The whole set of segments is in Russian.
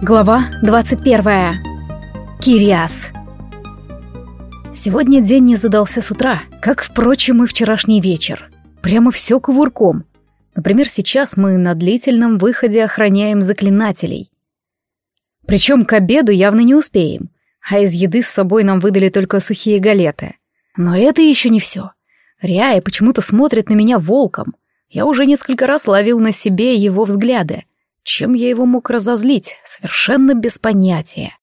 Глава 21. Кириас. Сегодня день не задался с утра, как, впрочем, и вчерашний вечер. Прямо все кувырком. Например, сейчас мы на длительном выходе охраняем заклинателей. Причем к обеду явно не успеем, а из еды с собой нам выдали только сухие галеты. Но это еще не все. Ряя почему-то смотрит на меня волком. Я уже несколько раз ловил на себе его взгляды. Чем я его мог разозлить, совершенно без понятия.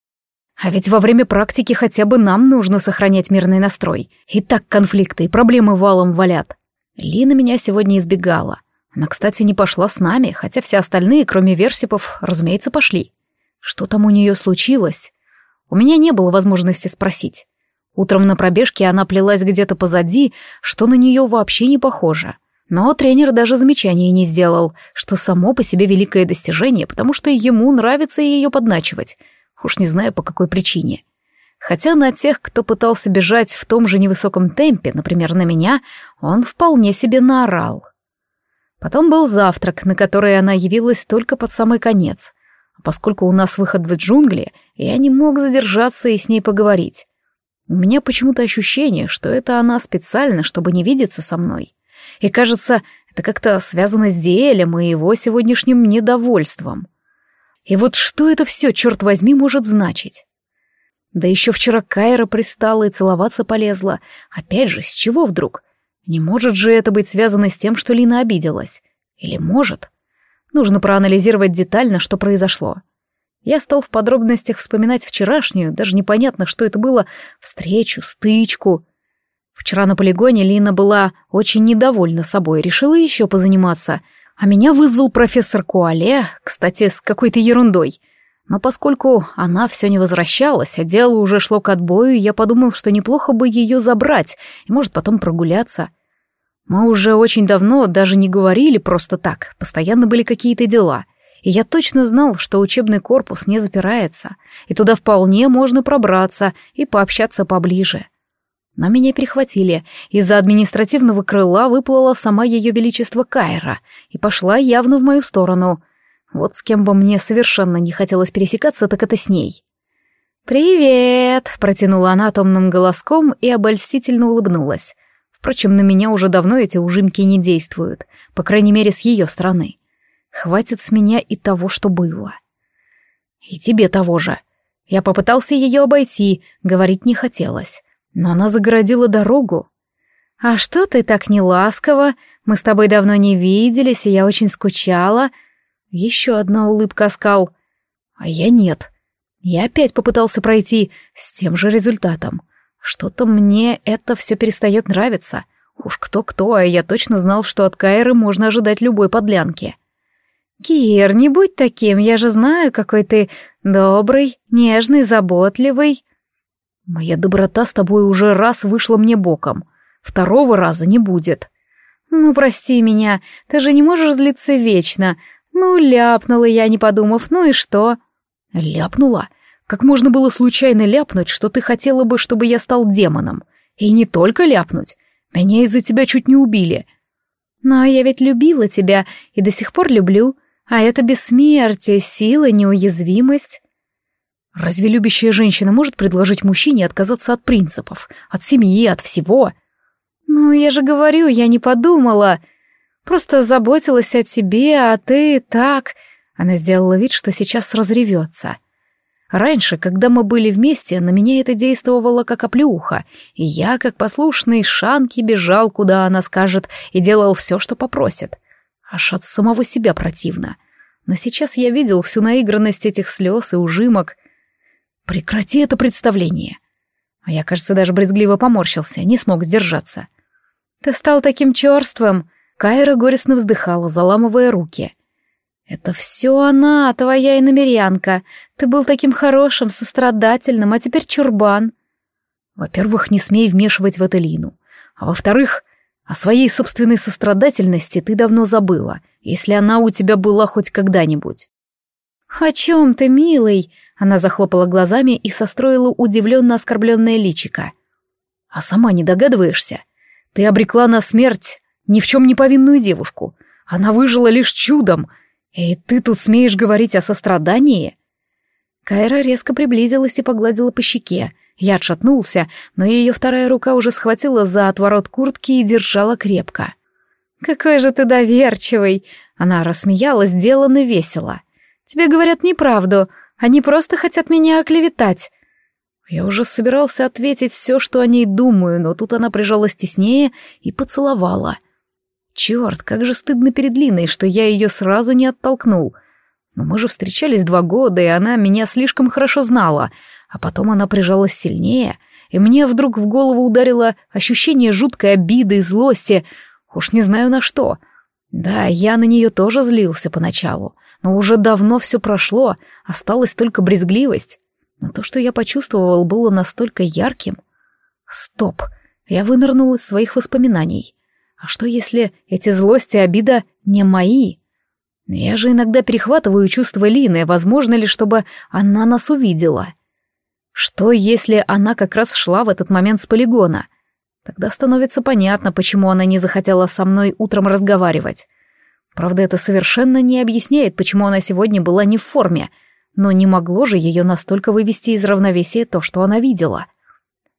А ведь во время практики хотя бы нам нужно сохранять мирный настрой. И так конфликты и проблемы валом валят. Лина меня сегодня избегала. Она, кстати, не пошла с нами, хотя все остальные, кроме Версипов, разумеется, пошли. Что там у нее случилось? У меня не было возможности спросить. Утром на пробежке она плелась где-то позади, что на нее вообще не похоже. Но тренер даже замечания не сделал, что само по себе великое достижение, потому что ему нравится ее подначивать. Уж не знаю, по какой причине. Хотя на тех, кто пытался бежать в том же невысоком темпе, например, на меня, он вполне себе наорал. Потом был завтрак, на который она явилась только под самый конец. А поскольку у нас выход в джунгли, я не мог задержаться и с ней поговорить. У меня почему-то ощущение, что это она специально, чтобы не видеться со мной. И кажется, это как-то связано с Диэлем и его сегодняшним недовольством. И вот что это все, черт возьми, может значить? Да еще вчера Кайра пристала и целоваться полезла. Опять же, с чего вдруг? Не может же это быть связано с тем, что Лина обиделась? Или может? Нужно проанализировать детально, что произошло. Я стал в подробностях вспоминать вчерашнюю, даже непонятно, что это было, встречу, стычку. Вчера на полигоне Лина была очень недовольна собой, решила еще позаниматься. А меня вызвал профессор Куале, кстати, с какой-то ерундой. Но поскольку она все не возвращалась, а дело уже шло к отбою, я подумал, что неплохо бы ее забрать и, может, потом прогуляться. Мы уже очень давно даже не говорили просто так, постоянно были какие-то дела. И я точно знал, что учебный корпус не запирается, и туда вполне можно пробраться и пообщаться поближе. Но меня перехватили. Из-за административного крыла выплыла сама ее величество Кайра и пошла явно в мою сторону. Вот с кем бы мне совершенно не хотелось пересекаться, так это с ней. «Привет!» — протянула она томным голоском и обольстительно улыбнулась. Впрочем, на меня уже давно эти ужимки не действуют, по крайней мере, с ее стороны. Хватит с меня и того, что было. И тебе того же. Я попытался ее обойти, говорить не хотелось но она загородила дорогу. «А что ты так неласково? Мы с тобой давно не виделись, и я очень скучала». Еще одна улыбка скал. А я нет. Я опять попытался пройти с тем же результатом. Что-то мне это все перестает нравиться. Уж кто-кто, а я точно знал, что от Кайры можно ожидать любой подлянки. «Кир, не будь таким, я же знаю, какой ты добрый, нежный, заботливый». Моя доброта с тобой уже раз вышла мне боком. Второго раза не будет. Ну, прости меня, ты же не можешь злиться вечно. Ну, ляпнула я, не подумав, ну и что? Ляпнула? Как можно было случайно ляпнуть, что ты хотела бы, чтобы я стал демоном? И не только ляпнуть. Меня из-за тебя чуть не убили. Но я ведь любила тебя и до сих пор люблю. А это бессмертие, сила, неуязвимость. Разве любящая женщина может предложить мужчине отказаться от принципов, от семьи, от всего? Ну, я же говорю, я не подумала. Просто заботилась о тебе, а ты так... Она сделала вид, что сейчас разревется. Раньше, когда мы были вместе, на меня это действовало как оплеуха, и я, как послушный шанки, бежал, куда она скажет, и делал все, что попросит. Аж от самого себя противно. Но сейчас я видел всю наигранность этих слез и ужимок, Прекрати это представление. А я, кажется, даже брезгливо поморщился, не смог сдержаться. Ты стал таким черствым. Кайра горестно вздыхала, заламывая руки. Это все она, твоя иномерянка. Ты был таким хорошим, сострадательным, а теперь чурбан. Во-первых, не смей вмешивать в это Лину. А во-вторых, о своей собственной сострадательности ты давно забыла, если она у тебя была хоть когда-нибудь. «О чем ты, милый?» Она захлопала глазами и состроила удивленно оскорбленное личико. «А сама не догадываешься? Ты обрекла на смерть ни в чем не повинную девушку. Она выжила лишь чудом. И ты тут смеешь говорить о сострадании?» Кайра резко приблизилась и погладила по щеке. Я отшатнулся, но ее вторая рука уже схватила за отворот куртки и держала крепко. «Какой же ты доверчивый!» Она рассмеялась, деланно весело. «Тебе говорят неправду, они просто хотят меня оклеветать». Я уже собирался ответить все, что о ней думаю, но тут она прижалась теснее и поцеловала. Черт, как же стыдно перед Линой, что я ее сразу не оттолкнул. Но мы же встречались два года, и она меня слишком хорошо знала, а потом она прижалась сильнее, и мне вдруг в голову ударило ощущение жуткой обиды и злости, уж не знаю на что. Да, я на нее тоже злился поначалу, но уже давно все прошло, осталась только брезгливость. Но то, что я почувствовал, было настолько ярким. Стоп, я вынырнул из своих воспоминаний. А что, если эти злости и обида не мои? Я же иногда перехватываю чувства Лины, возможно ли, чтобы она нас увидела? Что, если она как раз шла в этот момент с полигона? Тогда становится понятно, почему она не захотела со мной утром разговаривать. Правда, это совершенно не объясняет, почему она сегодня была не в форме — но не могло же ее настолько вывести из равновесия то, что она видела.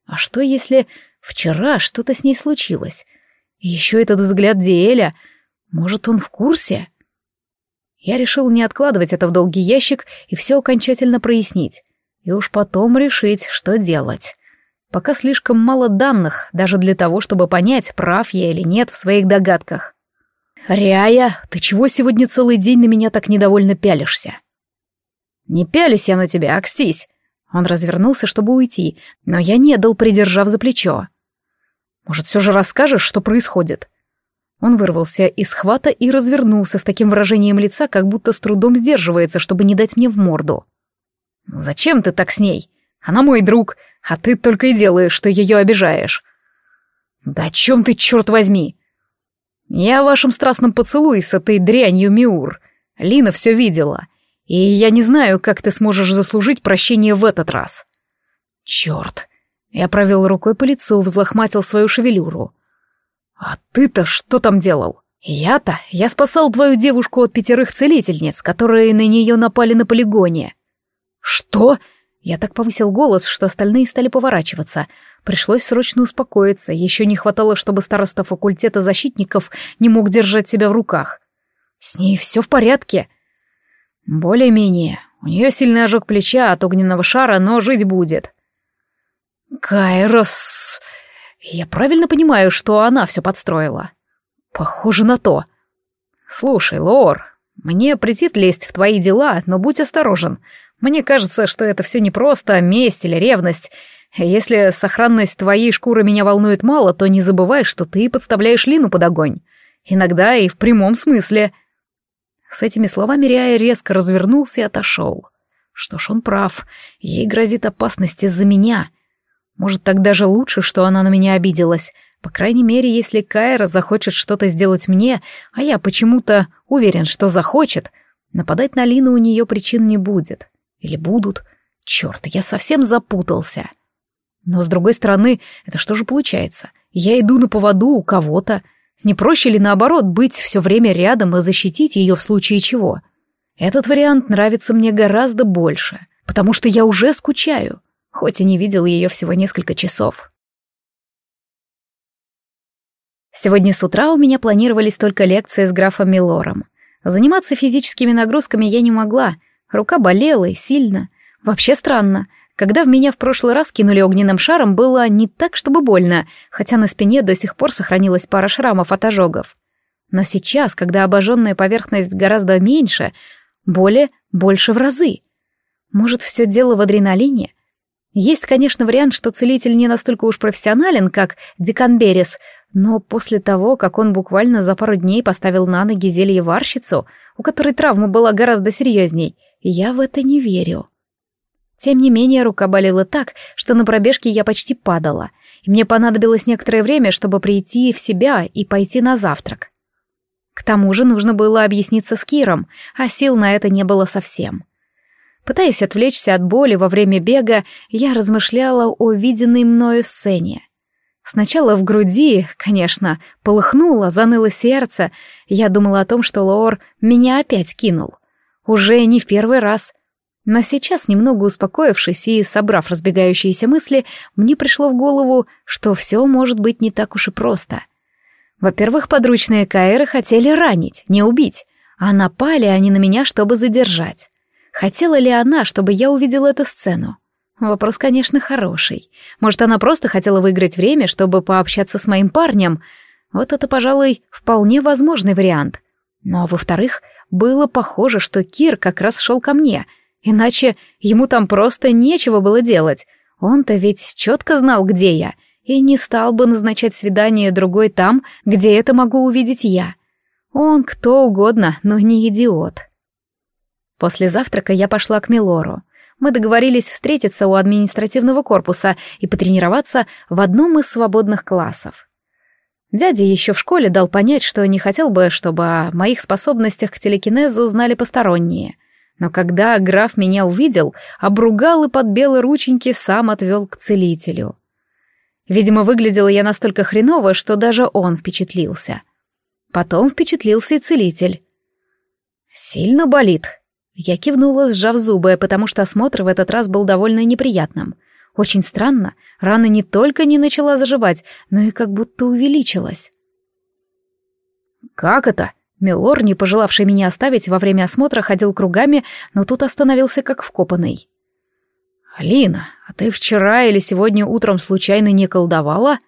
А что, если вчера что-то с ней случилось? Еще этот взгляд Диэля, может, он в курсе? Я решил не откладывать это в долгий ящик и все окончательно прояснить. И уж потом решить, что делать. Пока слишком мало данных, даже для того, чтобы понять, прав я или нет в своих догадках. «Ряя, ты чего сегодня целый день на меня так недовольно пялишься?» «Не пялюсь я на тебя, окстись!» Он развернулся, чтобы уйти, но я не дал, придержав за плечо. «Может, все же расскажешь, что происходит?» Он вырвался из хвата и развернулся с таким выражением лица, как будто с трудом сдерживается, чтобы не дать мне в морду. «Зачем ты так с ней? Она мой друг, а ты только и делаешь, что ее обижаешь». «Да о чем ты, черт возьми?» «Я в вашем страстном поцелуе с этой дрянью Миур. Лина все видела. И я не знаю, как ты сможешь заслужить прощение в этот раз. Черт. Я провел рукой по лицу, взлохматил свою шевелюру. А ты-то что там делал? Я-то? Я спасал твою девушку от пятерых целительниц, которые на нее напали на полигоне. Что? Я так повысил голос, что остальные стали поворачиваться. Пришлось срочно успокоиться. Еще не хватало, чтобы староста факультета защитников не мог держать себя в руках. С ней все в порядке. Более-менее. У нее сильный ожог плеча от огненного шара, но жить будет. Кайрос... Я правильно понимаю, что она все подстроила? Похоже на то. Слушай, Лор, мне претит лезть в твои дела, но будь осторожен. Мне кажется, что это все не просто месть или ревность. Если сохранность твоей шкуры меня волнует мало, то не забывай, что ты подставляешь Лину под огонь. Иногда и в прямом смысле — с этими словами Риай резко развернулся и отошел. Что ж, он прав. Ей грозит опасность из-за меня. Может, так даже лучше, что она на меня обиделась. По крайней мере, если Кайра захочет что-то сделать мне, а я почему-то уверен, что захочет, нападать на Лину у нее причин не будет. Или будут. Черт, я совсем запутался. Но, с другой стороны, это что же получается? Я иду на поводу у кого-то, не проще ли, наоборот, быть все время рядом и защитить ее в случае чего? Этот вариант нравится мне гораздо больше, потому что я уже скучаю, хоть и не видел ее всего несколько часов. Сегодня с утра у меня планировались только лекции с графом Милором. Заниматься физическими нагрузками я не могла, рука болела и сильно. Вообще странно, когда в меня в прошлый раз кинули огненным шаром, было не так, чтобы больно, хотя на спине до сих пор сохранилась пара шрамов от ожогов. Но сейчас, когда обожженная поверхность гораздо меньше, боли больше в разы. Может, все дело в адреналине? Есть, конечно, вариант, что целитель не настолько уж профессионален, как Декан Берес, но после того, как он буквально за пару дней поставил на ноги зелье-варщицу, у которой травма была гораздо серьезней, я в это не верю. Тем не менее, рука болела так, что на пробежке я почти падала, и мне понадобилось некоторое время, чтобы прийти в себя и пойти на завтрак. К тому же нужно было объясниться с Киром, а сил на это не было совсем. Пытаясь отвлечься от боли во время бега, я размышляла о виденной мною сцене. Сначала в груди, конечно, полыхнуло, заныло сердце, я думала о том, что Лоор меня опять кинул. Уже не в первый раз — Но сейчас, немного успокоившись и собрав разбегающиеся мысли, мне пришло в голову, что все может быть не так уж и просто. Во-первых, подручные Каэры хотели ранить, не убить, а напали они на меня, чтобы задержать. Хотела ли она, чтобы я увидела эту сцену? Вопрос, конечно, хороший. Может, она просто хотела выиграть время, чтобы пообщаться с моим парнем? Вот это, пожалуй, вполне возможный вариант. Но, во-вторых, было похоже, что Кир как раз шел ко мне — Иначе ему там просто нечего было делать. Он-то ведь четко знал, где я, и не стал бы назначать свидание другой там, где это могу увидеть я. Он кто угодно, но не идиот. После завтрака я пошла к Милору. Мы договорились встретиться у административного корпуса и потренироваться в одном из свободных классов. Дядя еще в школе дал понять, что не хотел бы, чтобы о моих способностях к телекинезу знали посторонние — но когда граф меня увидел, обругал и под белые рученьки сам отвел к целителю. Видимо, выглядела я настолько хреново, что даже он впечатлился. Потом впечатлился и целитель. «Сильно болит?» Я кивнула, сжав зубы, потому что осмотр в этот раз был довольно неприятным. Очень странно, рана не только не начала заживать, но и как будто увеличилась. «Как это?» Милор, не пожелавший меня оставить во время осмотра, ходил кругами, но тут остановился как вкопанный. «Алина, а ты вчера или сегодня утром случайно не колдовала?»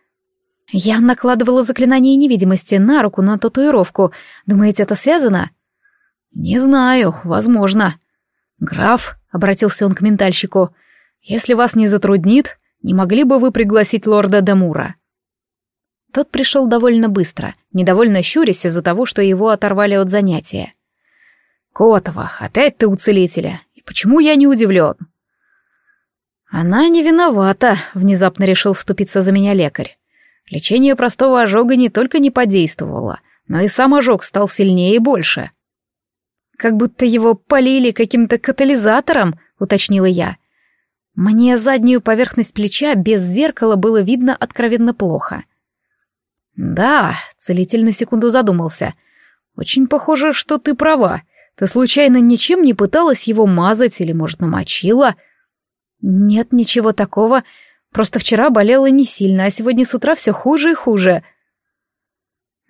«Я накладывала заклинание невидимости на руку на татуировку. Думаете, это связано?» «Не знаю, возможно». «Граф», — обратился он к ментальщику, — «если вас не затруднит, не могли бы вы пригласить лорда Демура?» Тот пришел довольно быстро, недовольно щурясь из-за того, что его оторвали от занятия. «Котова, опять ты у целителя. И почему я не удивлен?» «Она не виновата», — внезапно решил вступиться за меня лекарь. Лечение простого ожога не только не подействовало, но и сам ожог стал сильнее и больше. «Как будто его полили каким-то катализатором», — уточнила я. Мне заднюю поверхность плеча без зеркала было видно откровенно плохо. «Да», — целитель на секунду задумался. «Очень похоже, что ты права. Ты случайно ничем не пыталась его мазать или, может, намочила?» «Нет, ничего такого. Просто вчера болела не сильно, а сегодня с утра все хуже и хуже».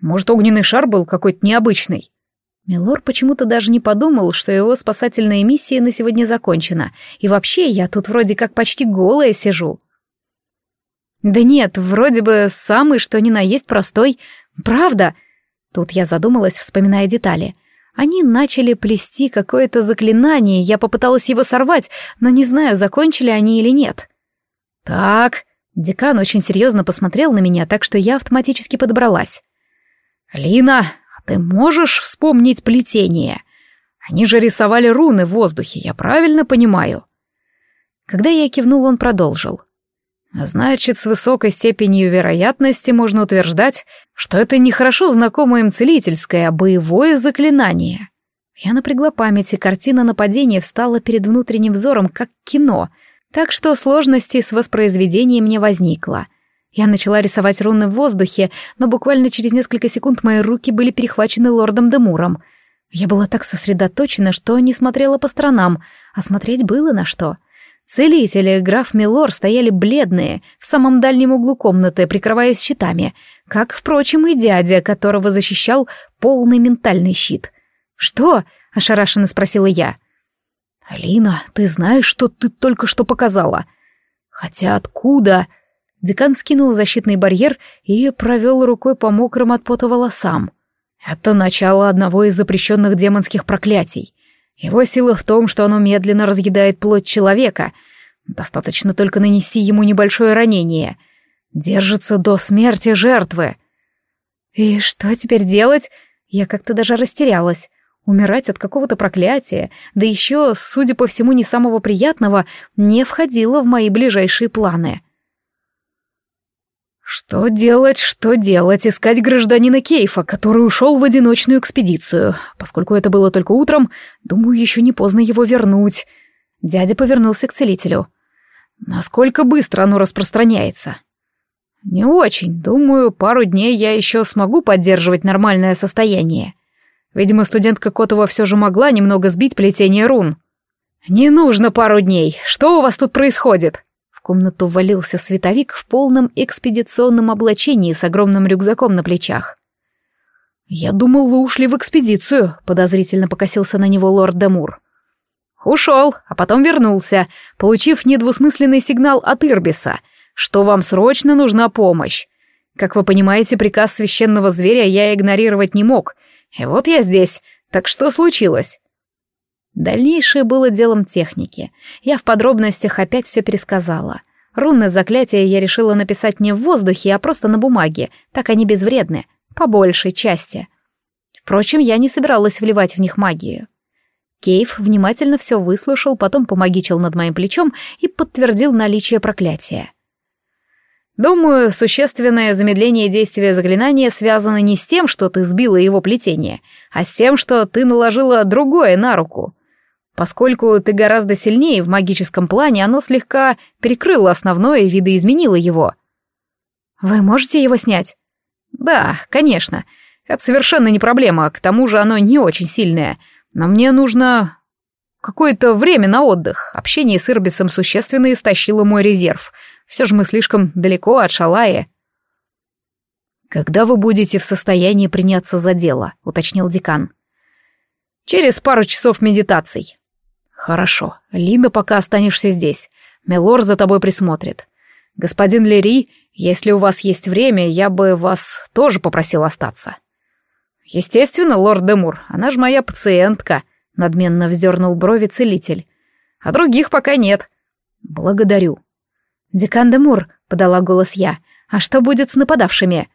«Может, огненный шар был какой-то необычный?» Милор почему-то даже не подумал, что его спасательная миссия на сегодня закончена, и вообще я тут вроде как почти голая сижу. Да нет, вроде бы самый что ни на есть простой. Правда? Тут я задумалась, вспоминая детали. Они начали плести какое-то заклинание, я попыталась его сорвать, но не знаю, закончили они или нет. Так, декан очень серьезно посмотрел на меня, так что я автоматически подобралась. «Лина, а ты можешь вспомнить плетение? Они же рисовали руны в воздухе, я правильно понимаю?» Когда я кивнул, он продолжил. Значит, с высокой степенью вероятности можно утверждать, что это не хорошо знакомое им целительское, а боевое заклинание. Я напрягла память, и картина нападения встала перед внутренним взором, как кино, так что сложности с воспроизведением не возникло. Я начала рисовать руны в воздухе, но буквально через несколько секунд мои руки были перехвачены лордом Демуром. Я была так сосредоточена, что не смотрела по сторонам, а смотреть было на что — Целители граф Милор стояли бледные, в самом дальнем углу комнаты, прикрываясь щитами, как, впрочем, и дядя, которого защищал полный ментальный щит. «Что?» — ошарашенно спросила я. «Алина, ты знаешь, что ты только что показала?» «Хотя откуда?» Декан скинул защитный барьер и провел рукой по мокрым от пота волосам. «Это начало одного из запрещенных демонских проклятий. Его сила в том, что оно медленно разъедает плоть человека. Достаточно только нанести ему небольшое ранение. Держится до смерти жертвы. И что теперь делать? Я как-то даже растерялась. Умирать от какого-то проклятия, да еще, судя по всему, не самого приятного, не входило в мои ближайшие планы. Что делать, что делать? Искать гражданина Кейфа, который ушел в одиночную экспедицию. Поскольку это было только утром, думаю, еще не поздно его вернуть. Дядя повернулся к целителю. Насколько быстро оно распространяется? Не очень. Думаю, пару дней я еще смогу поддерживать нормальное состояние. Видимо, студентка Котова все же могла немного сбить плетение рун. «Не нужно пару дней. Что у вас тут происходит?» В комнату ввалился световик в полном экспедиционном облачении с огромным рюкзаком на плечах. «Я думал, вы ушли в экспедицию», — подозрительно покосился на него лорд Демур. «Ушел, а потом вернулся, получив недвусмысленный сигнал от Ирбиса, что вам срочно нужна помощь. Как вы понимаете, приказ священного зверя я игнорировать не мог. И вот я здесь. Так что случилось?» Дальнейшее было делом техники. Я в подробностях опять все пересказала. Рунное заклятие я решила написать не в воздухе, а просто на бумаге, так они безвредны по большей части. Впрочем, я не собиралась вливать в них магию. Кейв внимательно все выслушал, потом помогичил над моим плечом и подтвердил наличие проклятия. «Думаю, существенное замедление действия заклинания связано не с тем, что ты сбила его плетение, а с тем, что ты наложила другое на руку. Поскольку ты гораздо сильнее в магическом плане, оно слегка перекрыло основное и видоизменило его». «Вы можете его снять?» «Да, конечно. Это совершенно не проблема, к тому же оно не очень сильное. Но мне нужно какое-то время на отдых. Общение с Ирбисом существенно истощило мой резерв. Все же мы слишком далеко от Шалаи». «Когда вы будете в состоянии приняться за дело?» — уточнил декан. «Через пару часов медитаций». «Хорошо. Лина, пока останешься здесь. Мелор за тобой присмотрит. Господин Лери если у вас есть время, я бы вас тоже попросил остаться». «Естественно, лорд Демур, она же моя пациентка», — надменно вздернул брови целитель. «А других пока нет». «Благодарю». «Декан Демур», — подала голос я, — «а что будет с нападавшими?»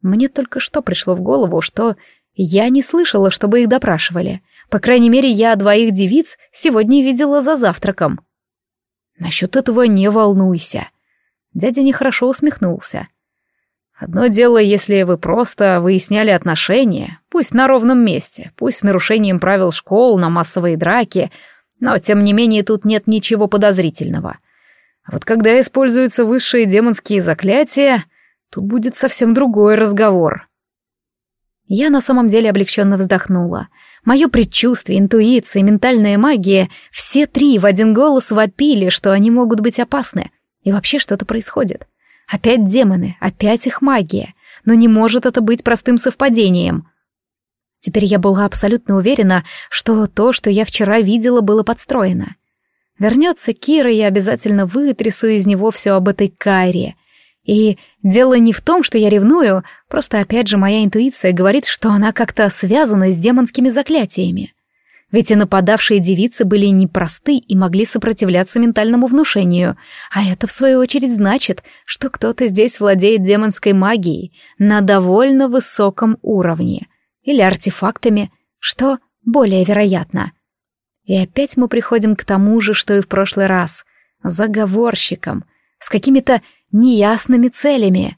Мне только что пришло в голову, что я не слышала, чтобы их допрашивали. По крайней мере, я двоих девиц сегодня видела за завтраком. «Насчет этого не волнуйся», Дядя нехорошо усмехнулся. Одно дело, если вы просто выясняли отношения, пусть на ровном месте, пусть с нарушением правил школ, на массовые драки, но, тем не менее, тут нет ничего подозрительного. А вот когда используются высшие демонские заклятия, тут будет совсем другой разговор. Я на самом деле облегченно вздохнула. Мое предчувствие, интуиция, ментальная магия — все три в один голос вопили, что они могут быть опасны — и вообще что-то происходит. Опять демоны, опять их магия. Но не может это быть простым совпадением. Теперь я была абсолютно уверена, что то, что я вчера видела, было подстроено. Вернется Кира, и я обязательно вытрясу из него все об этой Кайре. И дело не в том, что я ревную, просто опять же моя интуиция говорит, что она как-то связана с демонскими заклятиями. Ведь и нападавшие девицы были непросты и могли сопротивляться ментальному внушению, а это, в свою очередь, значит, что кто-то здесь владеет демонской магией на довольно высоком уровне. Или артефактами, что более вероятно. И опять мы приходим к тому же, что и в прошлый раз. Заговорщикам, с какими-то неясными целями.